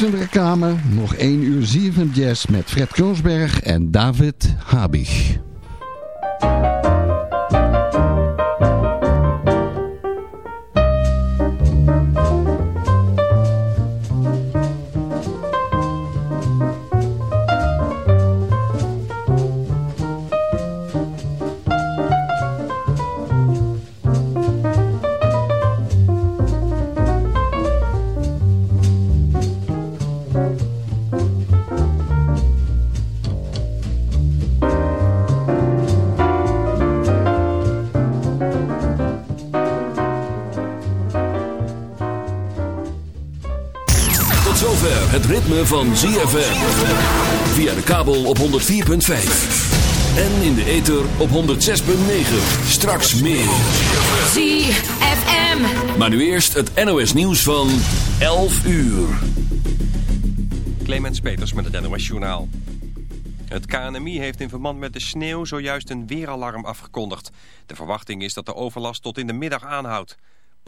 Nieuws en reclame nog 1 uur 7 jazz met Fred Kroosberg en David Habig. Van ZFM. Via de kabel op 104.5. En in de ether op 106.9. Straks meer. ZFM. Maar nu eerst het NOS nieuws van 11 uur. Clemens Peters met het NOS Journaal. Het KNMI heeft in verband met de sneeuw zojuist een weeralarm afgekondigd. De verwachting is dat de overlast tot in de middag aanhoudt.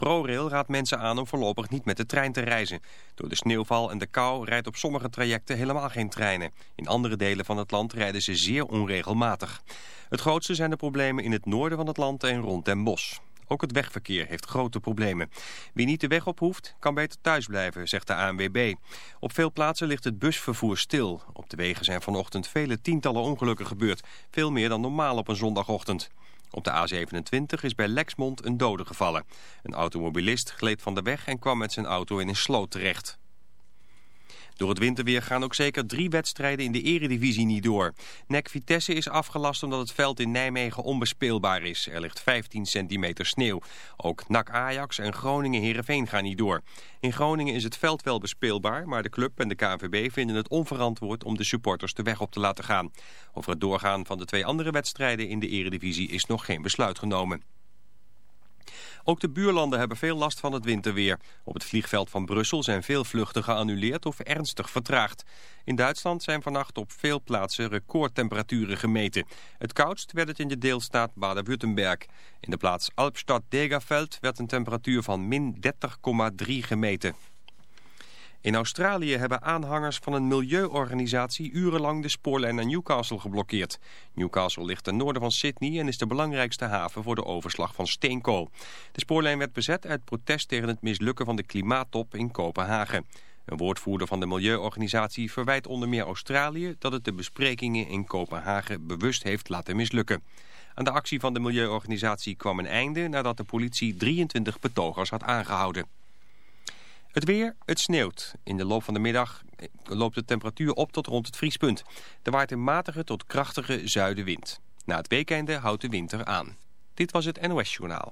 ProRail raadt mensen aan om voorlopig niet met de trein te reizen. Door de sneeuwval en de kou rijdt op sommige trajecten helemaal geen treinen. In andere delen van het land rijden ze zeer onregelmatig. Het grootste zijn de problemen in het noorden van het land en rond Den Bosch. Ook het wegverkeer heeft grote problemen. Wie niet de weg op hoeft, kan beter thuis blijven, zegt de ANWB. Op veel plaatsen ligt het busvervoer stil. Op de wegen zijn vanochtend vele tientallen ongelukken gebeurd. Veel meer dan normaal op een zondagochtend. Op de A27 is bij Lexmond een dode gevallen. Een automobilist gleed van de weg en kwam met zijn auto in een sloot terecht. Door het winterweer gaan ook zeker drie wedstrijden in de eredivisie niet door. NEC Vitesse is afgelast omdat het veld in Nijmegen onbespeelbaar is. Er ligt 15 centimeter sneeuw. Ook NAC Ajax en Groningen Heerenveen gaan niet door. In Groningen is het veld wel bespeelbaar, maar de club en de KNVB vinden het onverantwoord om de supporters de weg op te laten gaan. Over het doorgaan van de twee andere wedstrijden in de eredivisie is nog geen besluit genomen. Ook de buurlanden hebben veel last van het winterweer. Op het vliegveld van Brussel zijn veel vluchten geannuleerd of ernstig vertraagd. In Duitsland zijn vannacht op veel plaatsen recordtemperaturen gemeten. Het koudst werd het in de deelstaat Baden-Württemberg. In de plaats Alpstad-Degaveld werd een temperatuur van min 30,3 gemeten. In Australië hebben aanhangers van een milieuorganisatie urenlang de spoorlijn naar Newcastle geblokkeerd. Newcastle ligt ten noorden van Sydney en is de belangrijkste haven voor de overslag van steenkool. De spoorlijn werd bezet uit protest tegen het mislukken van de klimaattop in Kopenhagen. Een woordvoerder van de milieuorganisatie verwijt onder meer Australië dat het de besprekingen in Kopenhagen bewust heeft laten mislukken. Aan de actie van de milieuorganisatie kwam een einde nadat de politie 23 betogers had aangehouden. Het weer, het sneeuwt. In de loop van de middag eh, loopt de temperatuur op tot rond het vriespunt. Er waait een matige tot krachtige zuidenwind. Na het weekende houdt de winter aan. Dit was het NOS Journaal.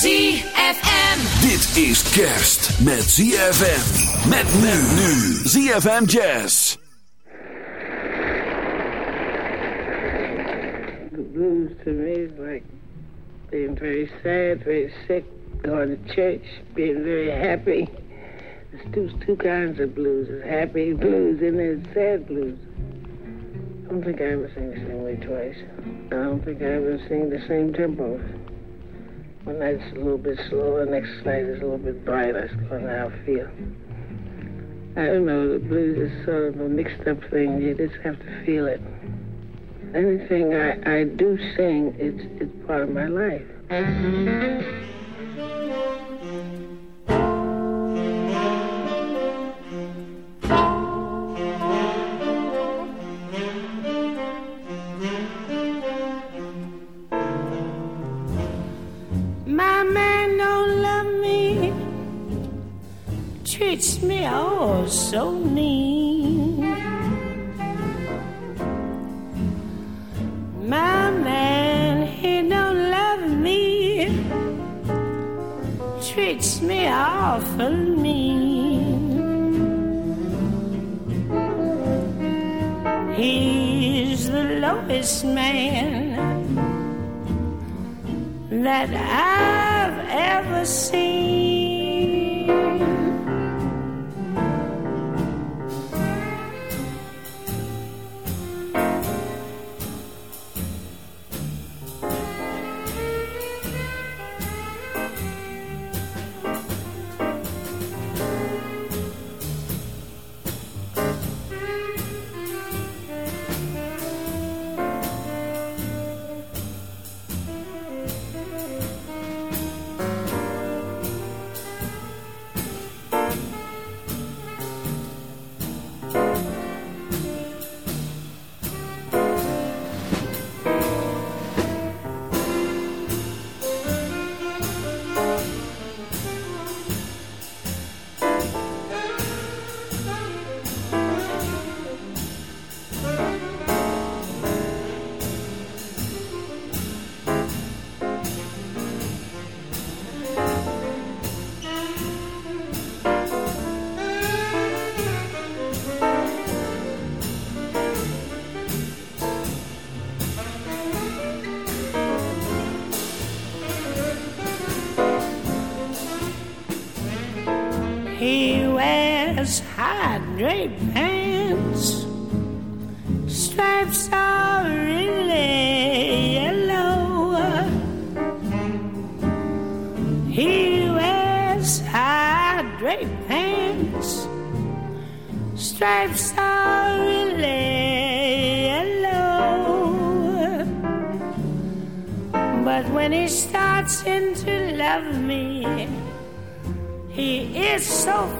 ZFM. Dit is kerst met ZFM. Met men nu. ZFM Jazz. the blues to me is like being very sad, very sick, going to church, being very happy. There's two, two kinds of blues. There's happy blues and there's sad blues. I don't think I ever sing the same way twice. I don't think I ever sing the same tempo. One night it's a little bit slower, next night it's a little bit brighter. That's kind of how I feel. I don't know, the blues is sort of a mixed up thing. You just have to feel it. Anything I, I do sing, it's, it's part of my life. Lowest man that I've ever seen. High pants. Stripes are really yellow. He wears high draped pants. Stripes are really yellow. But when he starts in to love me, he is so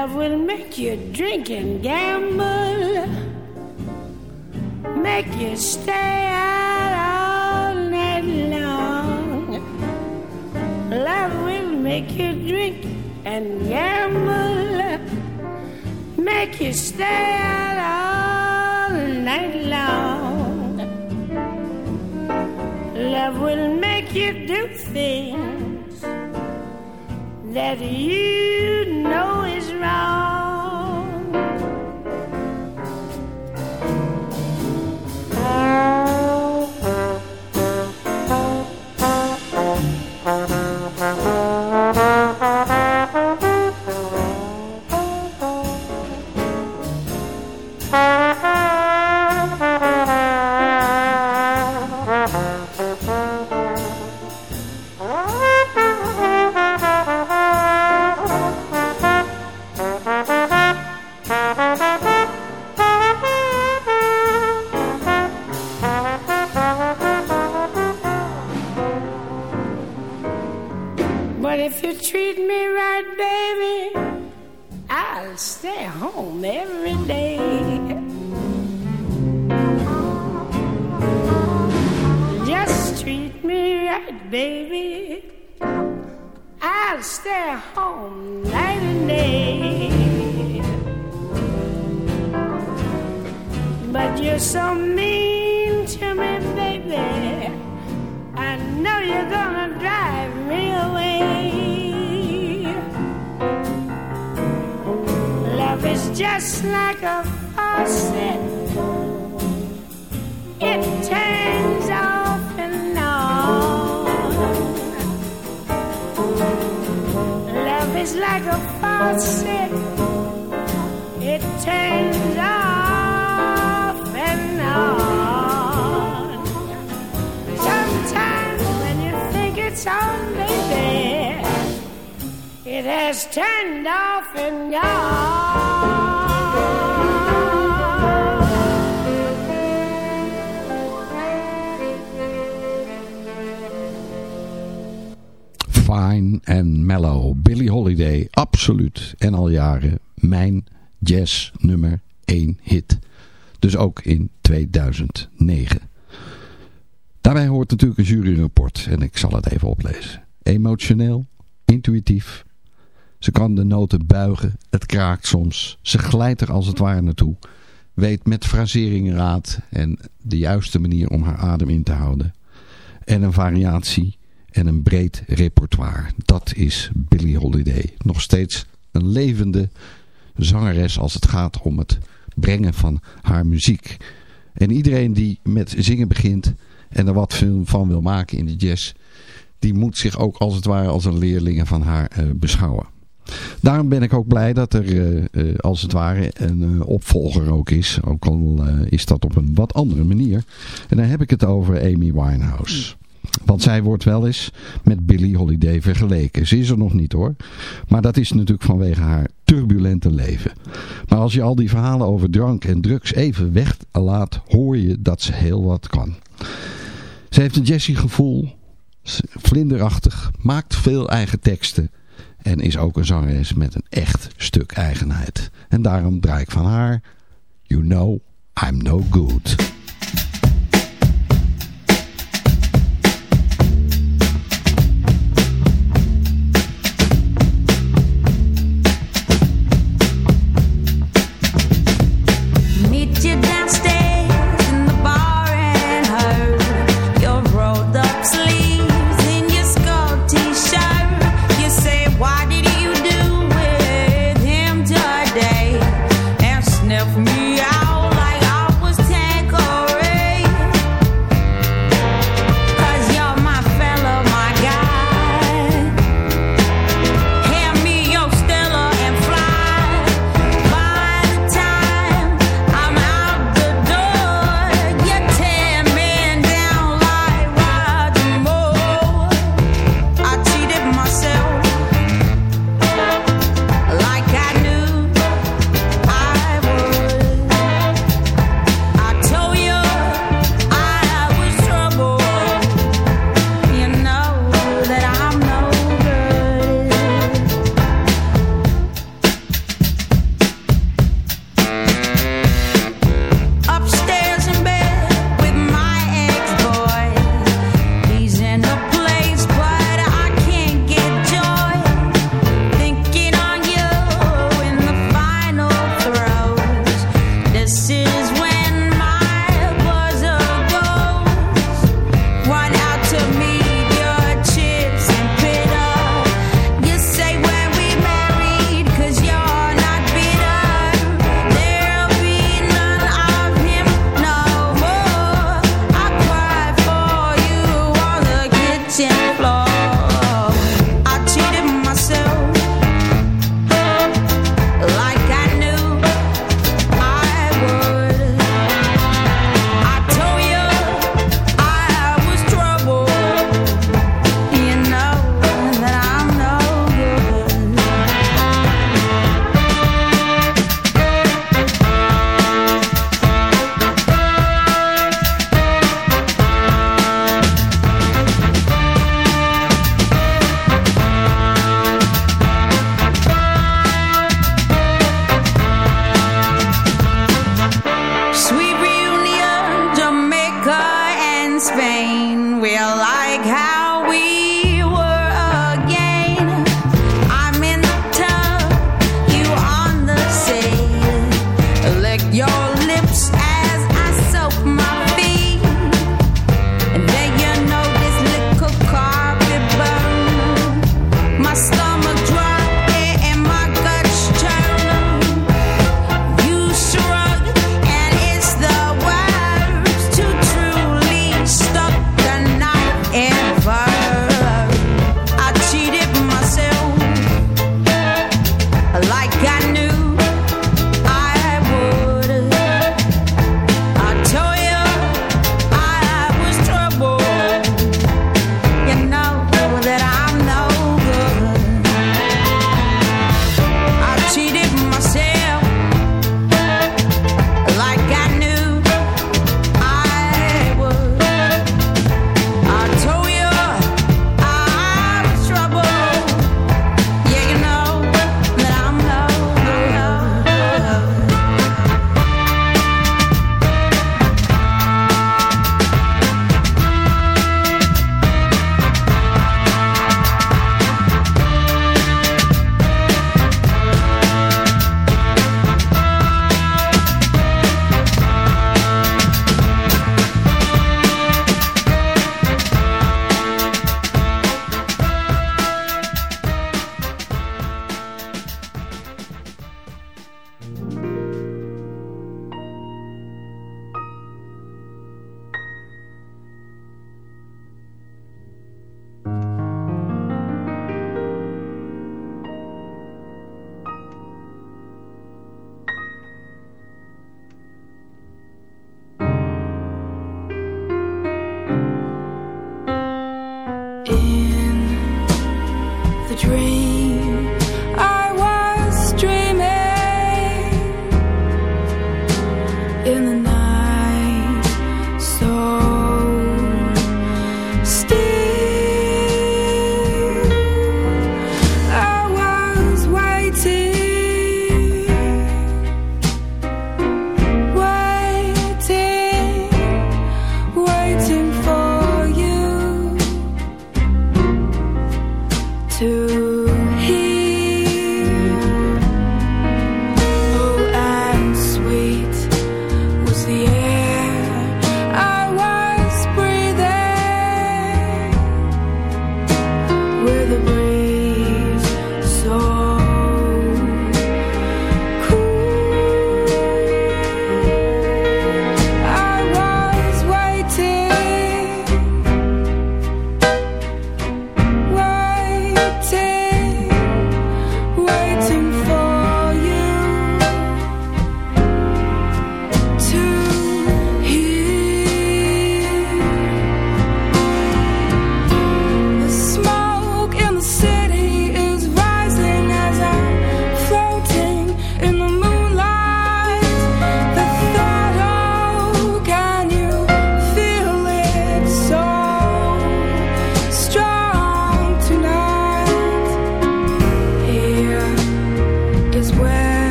Love will make you drink and gamble, make you stay out all night long. Love will make you drink and gamble, make you stay out all night long. Love will make you do things that you But you're so mean to me, baby. I know you're gonna drive me away. Love is just like a faucet. It turns off and on. Love is like a faucet. It turns off baby, it has turned off and on. Fine and Mellow. Billie Holiday, absoluut. En al jaren mijn jazz nummer 1 hit. Dus ook in 2009. Daarbij hoort natuurlijk een juryrapport. En ik zal het even oplezen. Emotioneel, intuïtief. Ze kan de noten buigen. Het kraakt soms. Ze glijdt er als het ware naartoe. Weet met frasering raad en de juiste manier om haar adem in te houden. En een variatie en een breed repertoire. Dat is Billie Holiday. Nog steeds een levende zangeres als het gaat om het brengen van haar muziek. En iedereen die met zingen begint en er wat van wil maken in de jazz, die moet zich ook als het ware als een leerling van haar uh, beschouwen. Daarom ben ik ook blij dat er uh, uh, als het ware een opvolger ook is. Ook al is dat op een wat andere manier. En dan heb ik het over Amy Winehouse. Want zij wordt wel eens met Billie Holiday vergeleken. Ze is er nog niet hoor. Maar dat is natuurlijk vanwege haar turbulente leven. Maar als je al die verhalen over drank en drugs even weglaat, hoor je dat ze heel wat kan. Ze heeft een Jessie gevoel, vlinderachtig, maakt veel eigen teksten. En is ook een zangeres met een echt stuk eigenheid. En daarom draai ik van haar You Know I'm No Good.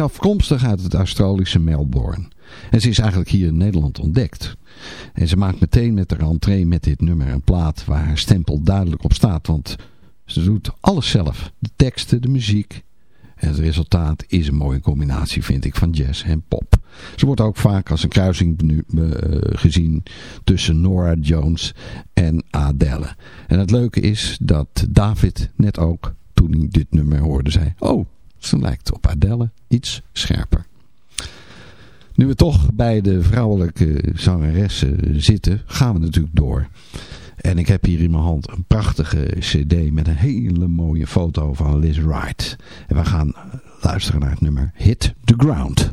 Afkomstig uit het Australische Melbourne. En ze is eigenlijk hier in Nederland ontdekt. En ze maakt meteen met haar entree met dit nummer een plaat waar haar stempel duidelijk op staat. Want ze doet alles zelf. De teksten, de muziek. En het resultaat is een mooie combinatie vind ik van jazz en pop. Ze wordt ook vaak als een kruising uh, gezien tussen Nora Jones en Adele. En het leuke is dat David net ook, toen hij dit nummer hoorde, zei... Oh, ze lijkt op Adele iets scherper. Nu we toch bij de vrouwelijke zangeressen zitten, gaan we natuurlijk door. En ik heb hier in mijn hand een prachtige cd met een hele mooie foto van Liz Wright. En we gaan luisteren naar het nummer Hit the Ground.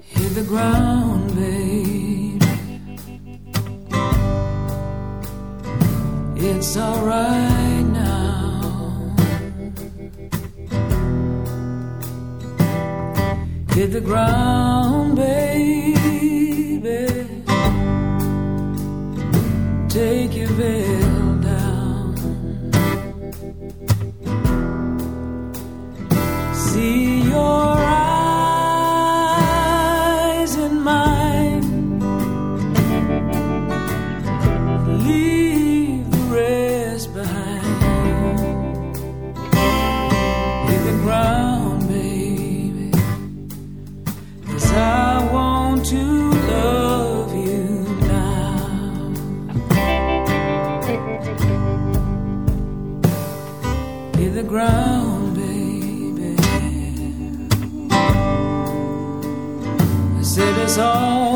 Hit the ground, baby. It's alright now. Hit the ground, baby. Take your bed. all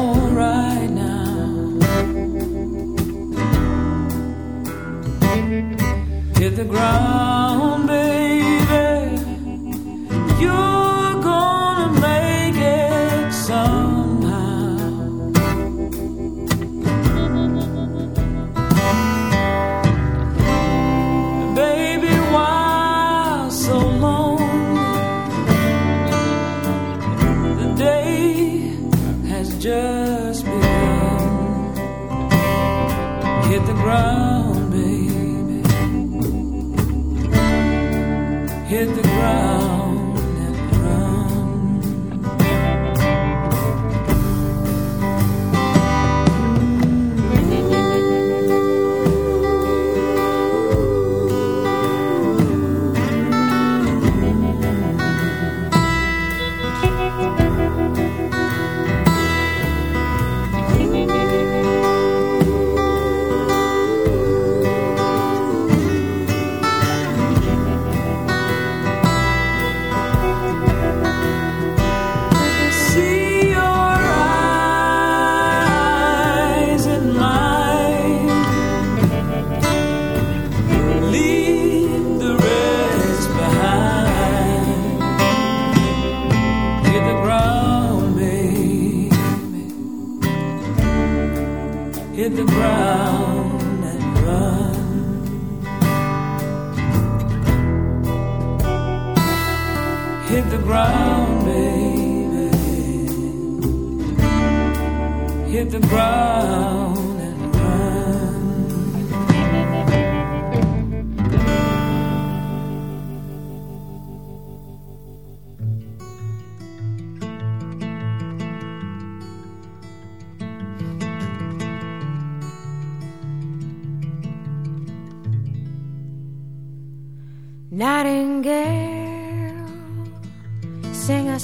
of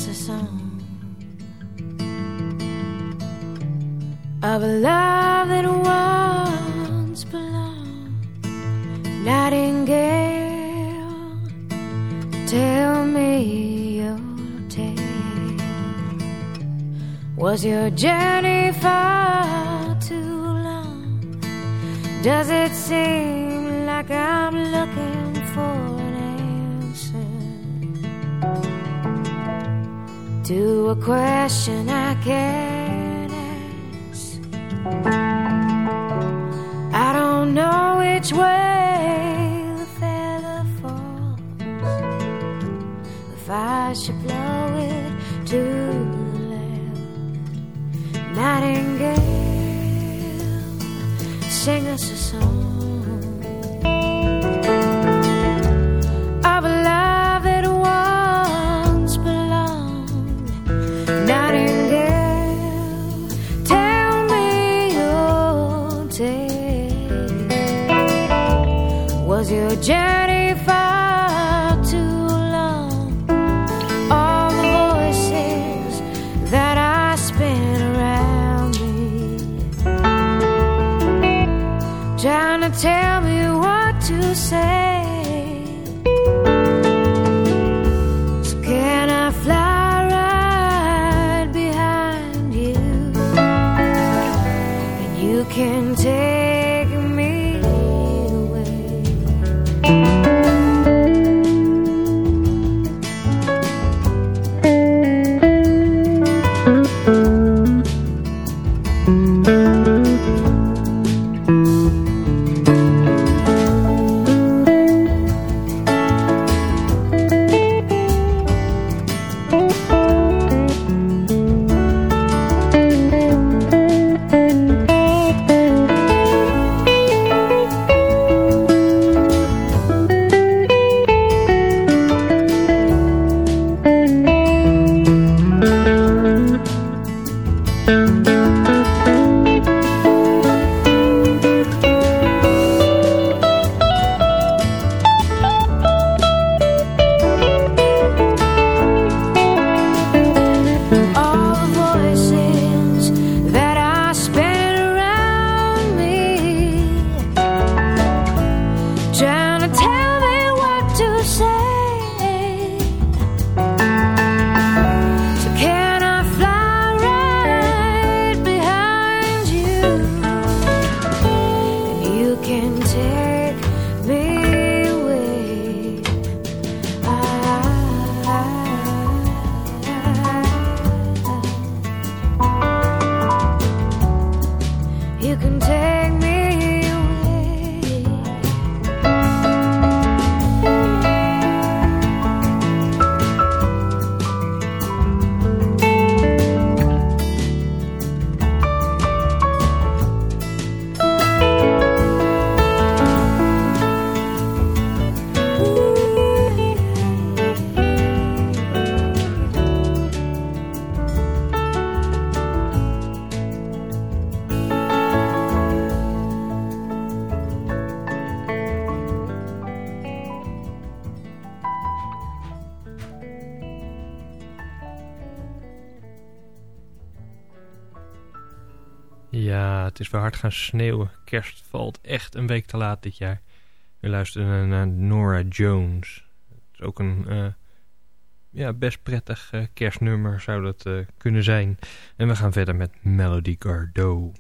a song of a love that once belonged. Nightingale, tell me your tale. Was your journey far too long? Does it seem to a question I can't ask. I don't know which way you can take het is weer hard gaan sneeuwen. Kerst valt echt een week te laat dit jaar. We luisteren naar Nora Jones. Het is ook een eh, ja, best prettig eh, kerstnummer zou dat eh, kunnen zijn. En we gaan verder met Melody Gardot.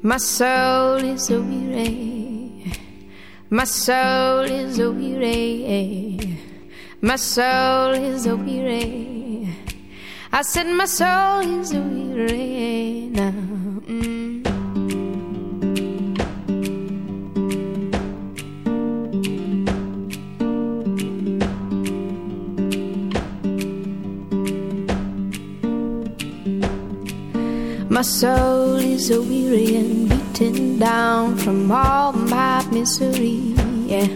My soul is a weary. My soul is a weary. My soul is a weary. I said my soul is a weary now. Mm. My soul is a weary and beaten down from all my misery. Yeah.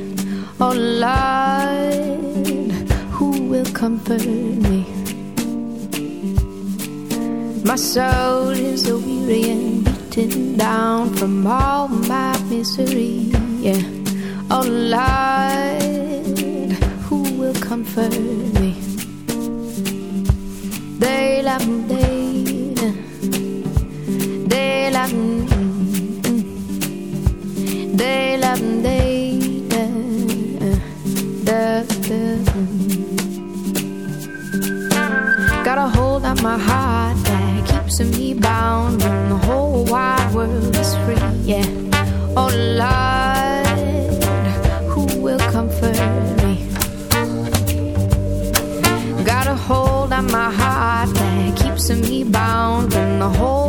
Oh Lord, who will comfort me? My soul is a weary and beaten down from all my misery. Yeah. Oh Lord, who will comfort me? They love they they love they my heart that keeps me bound when the whole wide world is free. Yeah, oh, all I will comfort me. Gotta hold on my heart that keeps me bound when the whole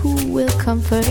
Who will comfort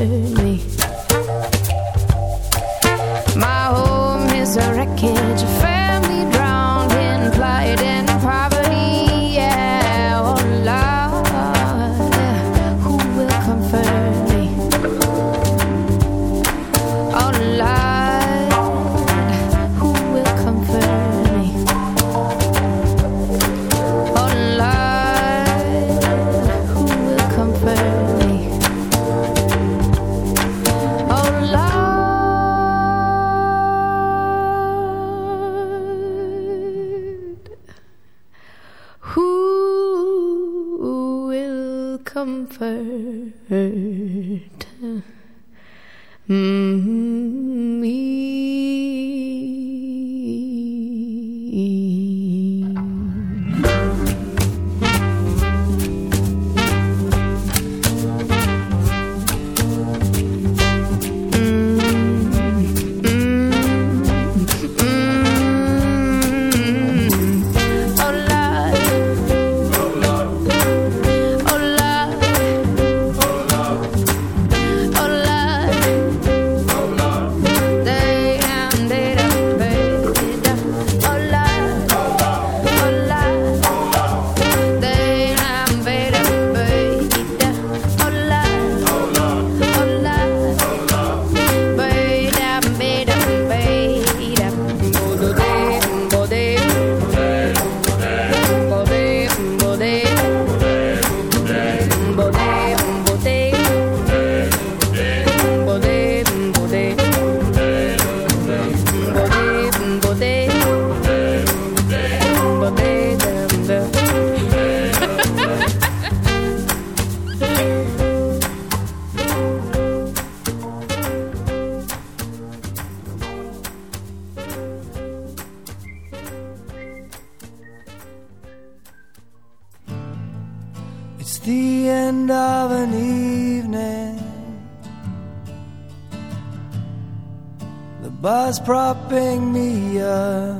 Bus propping me up.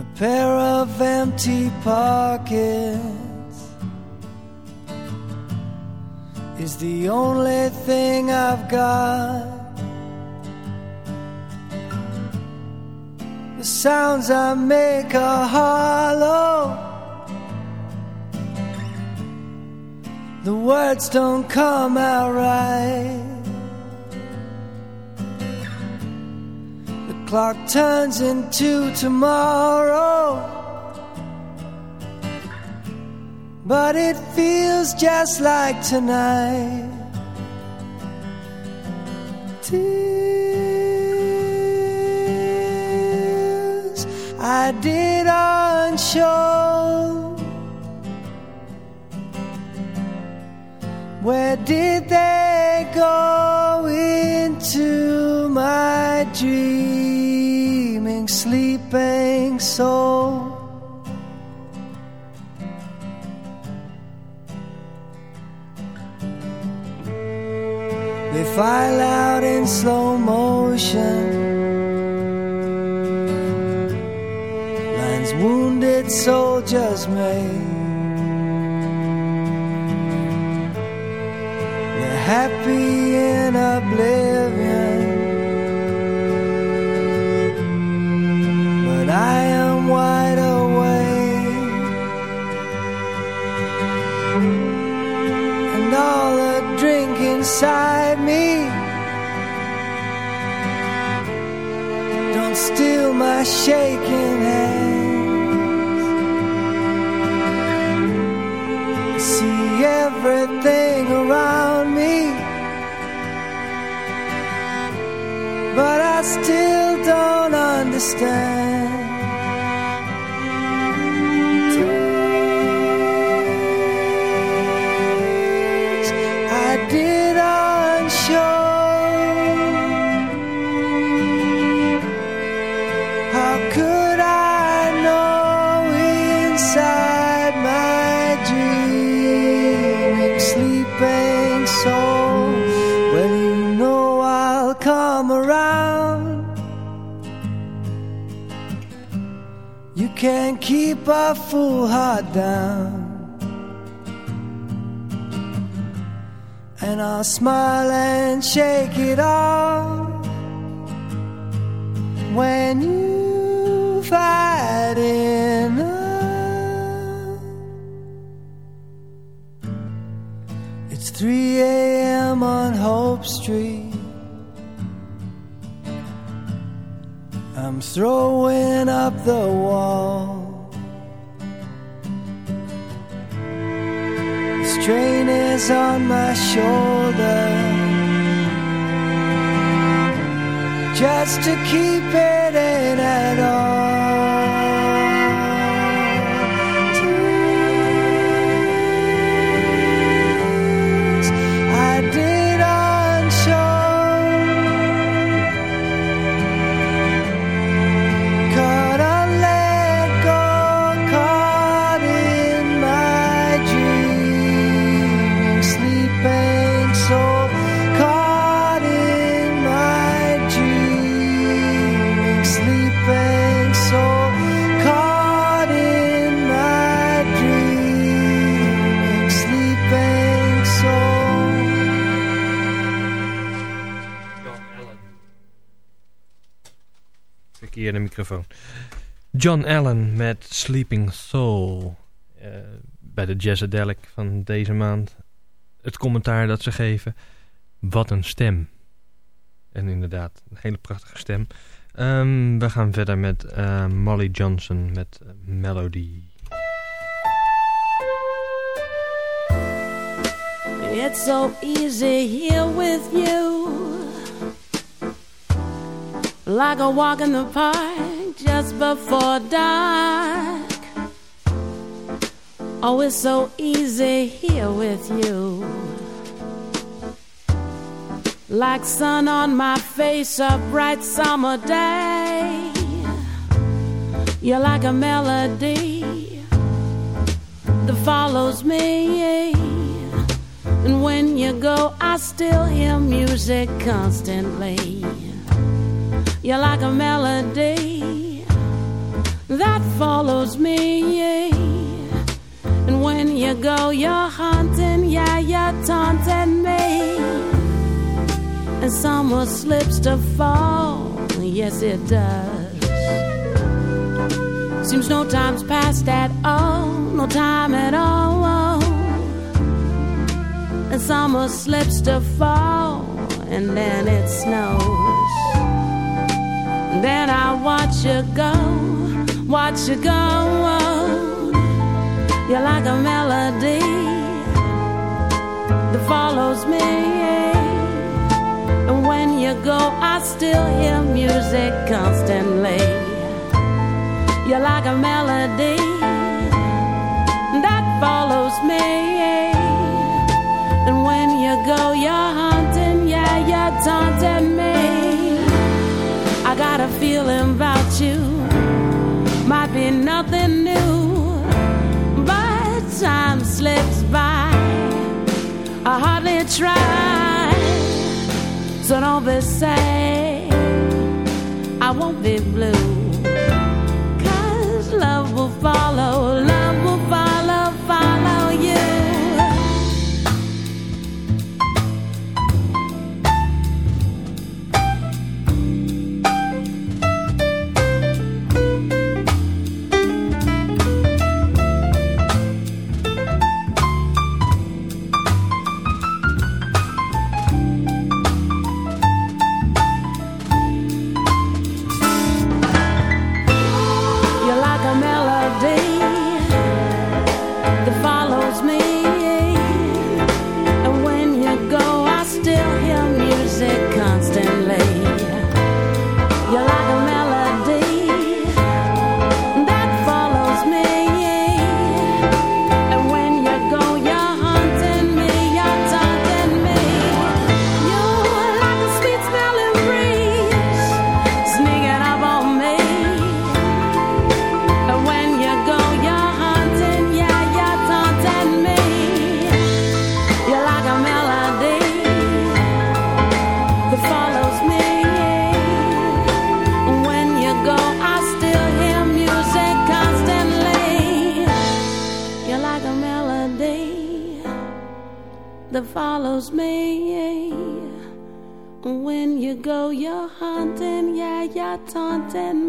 A pair of empty pockets is the only thing I've got. The sounds I make are hollow. The words don't come out right. The clock turns into tomorrow. But it feels just like tonight. Tears I did on show. Where did they go into my dreaming, sleeping soul? They file out in slow motion. Lines wounded soldiers made. Happy in oblivion, but I am wide awake, and all the drink inside me. Don't steal my shaking hands. See everything understand. A fool heart down. And I'll smile and shake it off when you've had enough. It's 3 a.m. on Hope Street. I'm throwing up the wall. Train is on my shoulder just to keep it in at all. John Allen met Sleeping Soul. Eh, bij de Jazzadelic van deze maand. Het commentaar dat ze geven. Wat een stem. En inderdaad, een hele prachtige stem. Ehm, we gaan verder met eh, Molly Johnson met eh, Melody. It's so easy here with you. Like a walk in the park just before dark. Oh, it's so easy here with you. Like sun on my face, a bright summer day. You're like a melody that follows me. And when you go, I still hear music constantly. You're like a melody that follows me. And when you go, you're haunting, yeah, you're taunting me. And summer slips to fall, yes, it does. Seems no time's passed at all, no time at all. Oh. And summer slips to fall, and then it snows. Then I watch you go, watch you go. You're like a melody that follows me. And when you go, I still hear music constantly. You're like a melody that follows me. And when you go, you're haunting, yeah, you're taunting me. Feeling about you, might be nothing new, but time slips by. I hardly try, so don't be sad. I won't be blue, cause love will follow, love yeah,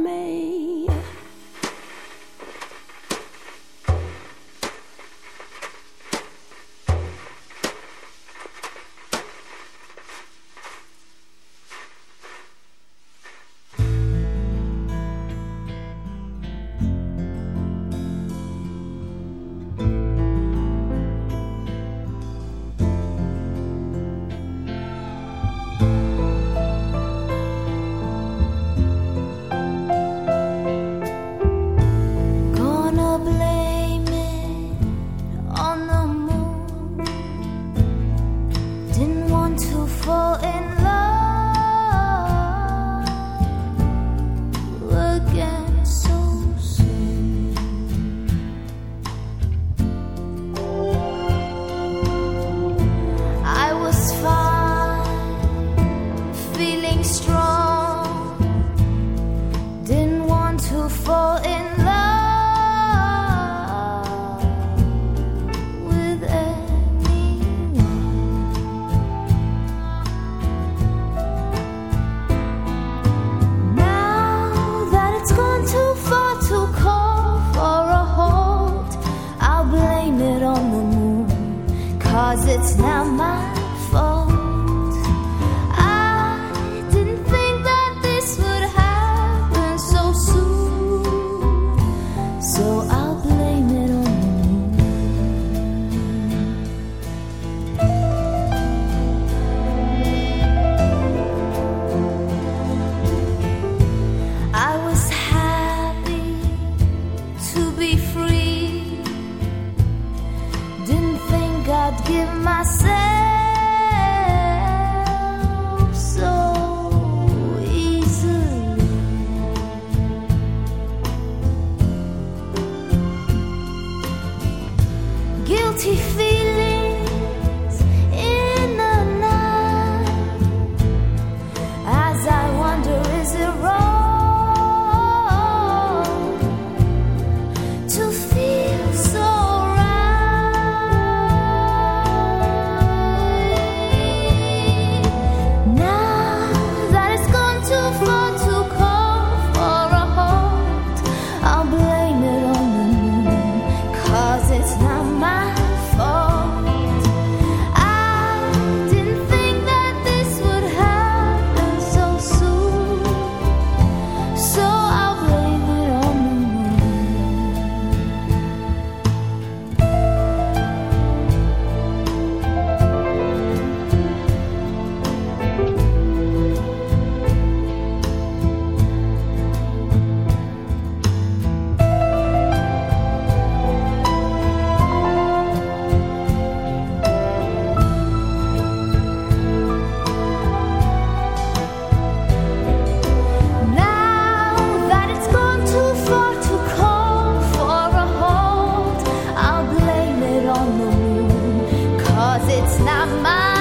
it's not my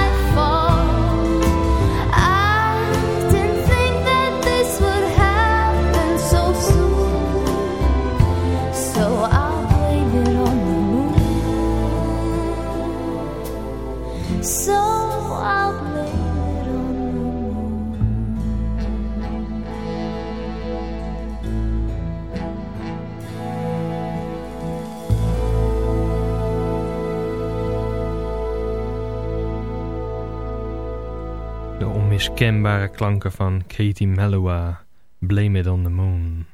onmiskenbare klanken van Katie Melua. Blame it on the moon.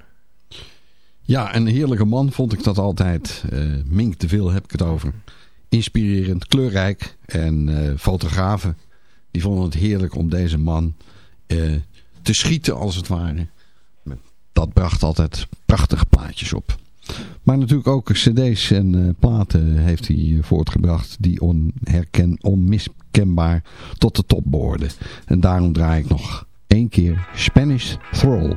Ja, een heerlijke man vond ik dat altijd. Eh, Mink de Veel heb ik het over. Inspirerend, kleurrijk en eh, fotografen. Die vonden het heerlijk om deze man eh, te schieten als het ware. Dat bracht altijd prachtige plaatjes op. Maar natuurlijk ook cd's en platen heeft hij voortgebracht die onherken, onmiskenbaar tot de top. En daarom draai ik nog één keer Spanish Thrall.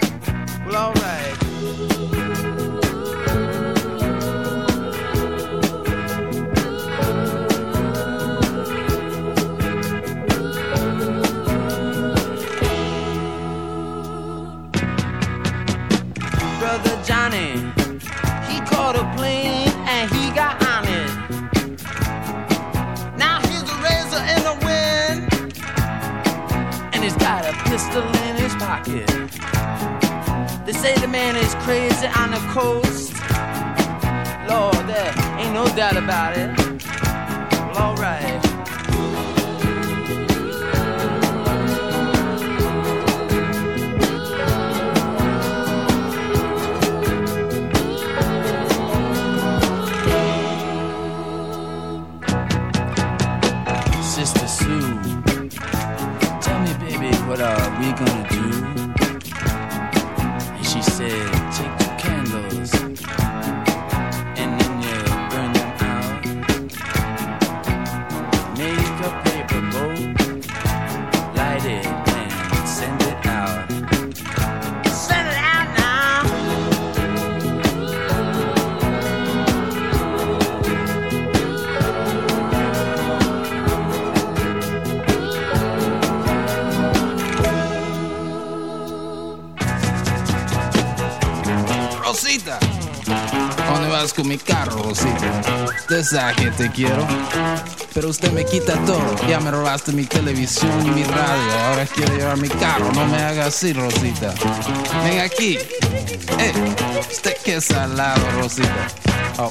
Que te quiero, pero usted me quita todo. Ya me robaste mi televisión y mi radio. Ahora quiere llevar mi carro. No me haga así, Rosita. Ven aquí. Eh, usted que es salado, Rosita. Oh.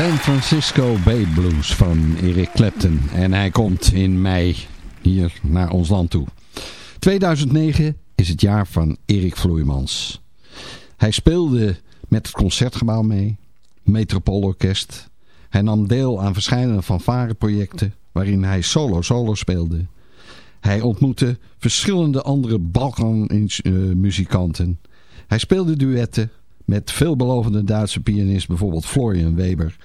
San Francisco Bay Blues van Eric Clapton. En hij komt in mei hier naar ons land toe. 2009 is het jaar van Erik Vloeimans. Hij speelde met het Concertgebouw mee, Metropoolorkest. Hij nam deel aan verschillende fanfareprojecten waarin hij solo-solo speelde. Hij ontmoette verschillende andere Balkan-muzikanten. Hij speelde duetten met veelbelovende Duitse pianist, bijvoorbeeld Florian Weber.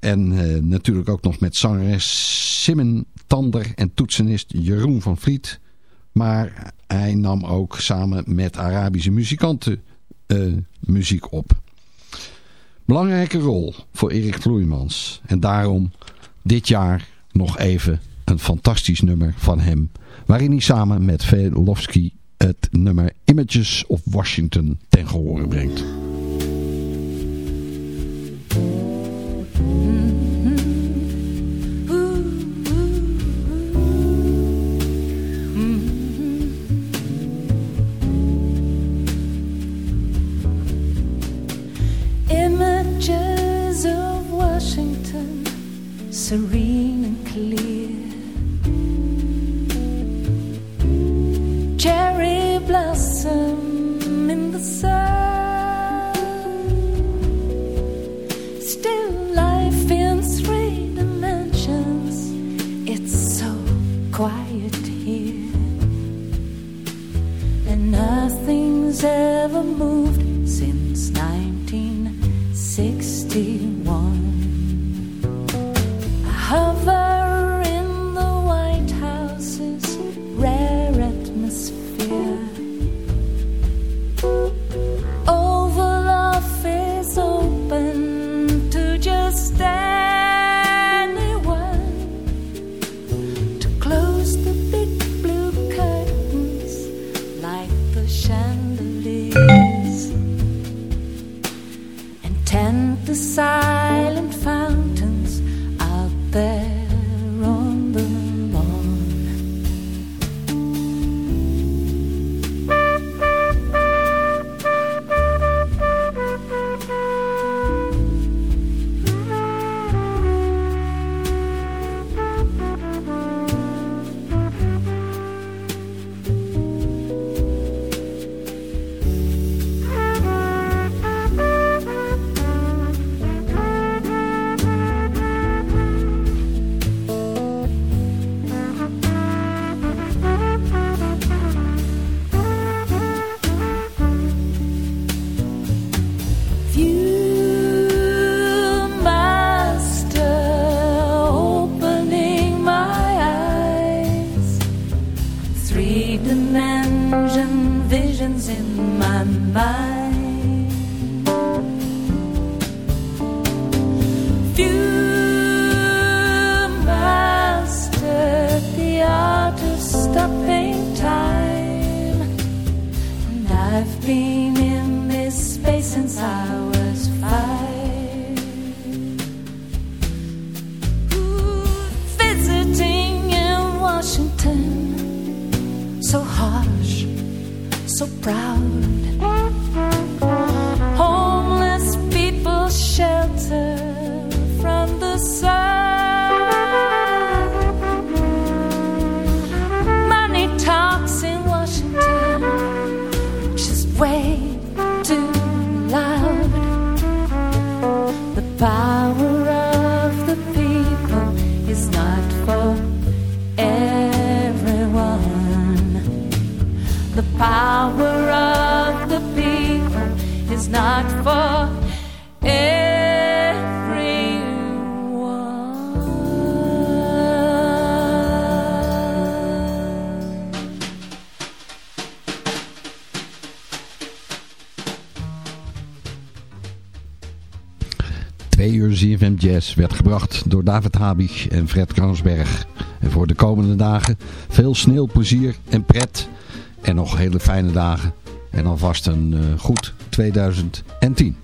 En eh, natuurlijk ook nog met zangeres Simon Tander en toetsenist Jeroen van Vliet. Maar hij nam ook samen met Arabische muzikanten eh, muziek op. Belangrijke rol voor Erik Vloeimans. En daarom dit jaar nog even een fantastisch nummer van hem. Waarin hij samen met Velofsky het nummer Images of Washington ten gehore brengt. Serene and clear. Cherry blossom in the sun. Still life in three dimensions. It's so quiet here. And nothing's ever moved since 1961. so proud. Homeless people shelter from the sun. Money talks in Washington, just way too loud. The power of the people is not for everyone. The power ZFM Jazz werd gebracht door David Habig en Fred Kransberg. En voor de komende dagen veel sneeuw, plezier en pret. En nog hele fijne dagen. En alvast een eh, goed 2010.